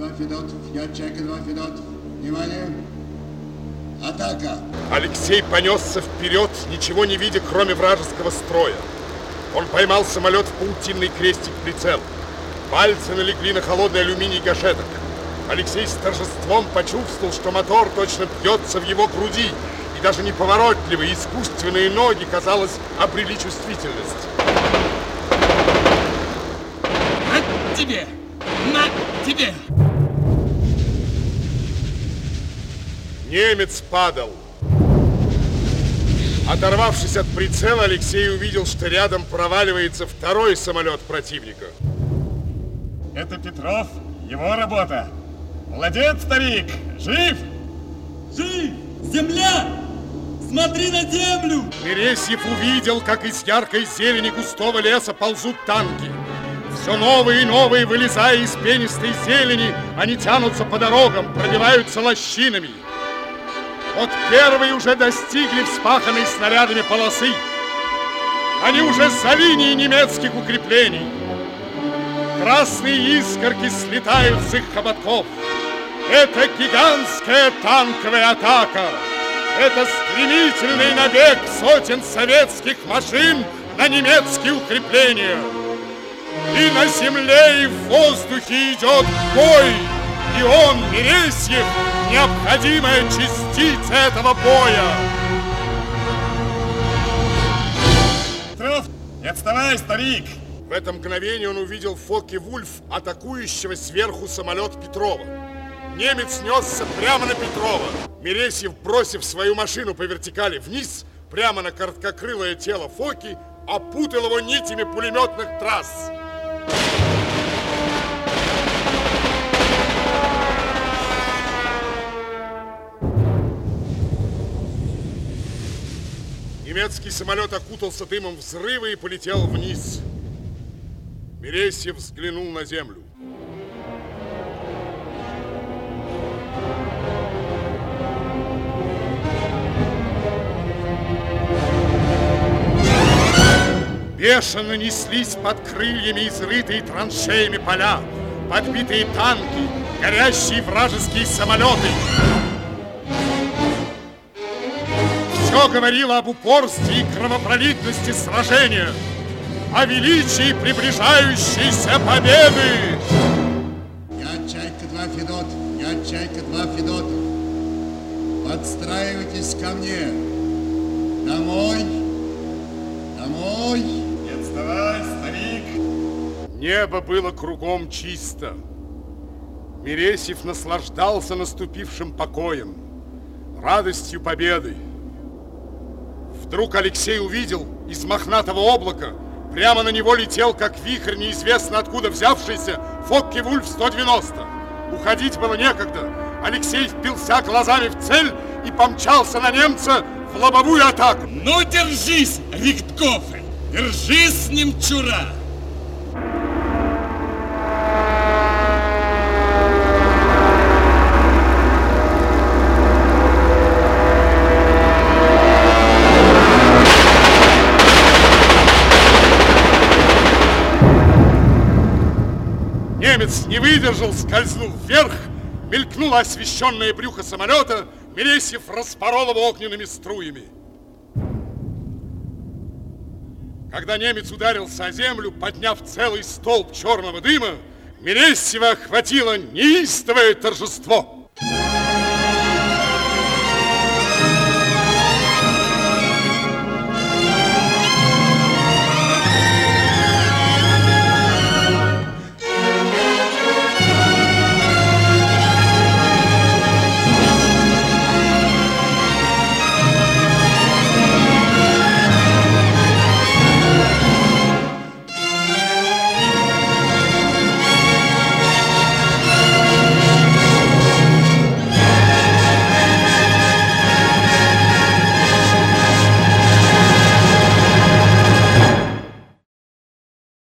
два Федотов, я Чайка, два Федотов. Внимание! Атака! Алексей понесся вперед, ничего не видя, кроме вражеского строя. Он поймал самолет в паутинный крестик прицел. Пальцы налегли на холодный алюминий гашеток. Алексей с торжеством почувствовал, что мотор точно бьется в его груди, и даже неповоротливые искусственные ноги, казалось, обрели чувствительность. На тебе! На тебе! Немец падал. Оторвавшись от прицела, Алексей увидел, что рядом проваливается второй самолет противника. Это Петров, его работа. Молодец, старик, жив? Жив! Земля! Смотри на землю! Мересьев увидел, как из яркой зелени густого леса ползут танки. Все новые и новые, вылезая из пенистой зелени, они тянутся по дорогам, пробиваются лощинами. Вот первые уже достигли вспаханной снарядами полосы. Они уже за линией немецких укреплений. Красные искорки слетают с их хоботков. Это гигантская танковая атака. Это стремительный набег сотен советских машин на немецкие укрепления. И на земле, и в воздухе идет бой. И он, Мересьев, необходимая частица этого боя. Петров, не отставай, старик. В это мгновение он увидел Фоки Вульф, атакующего сверху самолет Петрова. Немец несся прямо на Петрова. Мересьев, бросив свою машину по вертикали вниз, прямо на короткокрылое тело Фоки, опутал его нитями пулеметных трасс. Немецкий самолет окутался дымом взрыва и полетел вниз. Мересьев взглянул на землю. Бешено неслись под крыльями изрытые траншеями поля, подбитые танки, горящие вражеские самолеты. Все говорило об упорстве и кровопролитности сражения, о величии приближающейся победы. Я Чайка, два Федот, я Чайка, два Федотов. Подстраивайтесь ко мне. Домой, домой. Не отставай, старик. Небо было кругом чисто. Мересьев наслаждался наступившим покоем, радостью победы. Вдруг Алексей увидел из мохнатого облака, прямо на него летел, как вихрь, неизвестно откуда взявшийся, Фокке Вульф 190. Уходить было некогда. Алексей впился глазами в цель и помчался на немца в лобовую атаку. Ну, держись, Рихткофе! Держись, немчура! Немец не выдержал, скользнул вверх, мелькнуло освещенное брюхо самолета, Мересьев распорол его огненными струями. Когда немец ударился о землю, подняв целый столб черного дыма, Мересьева охватило неистовое торжество.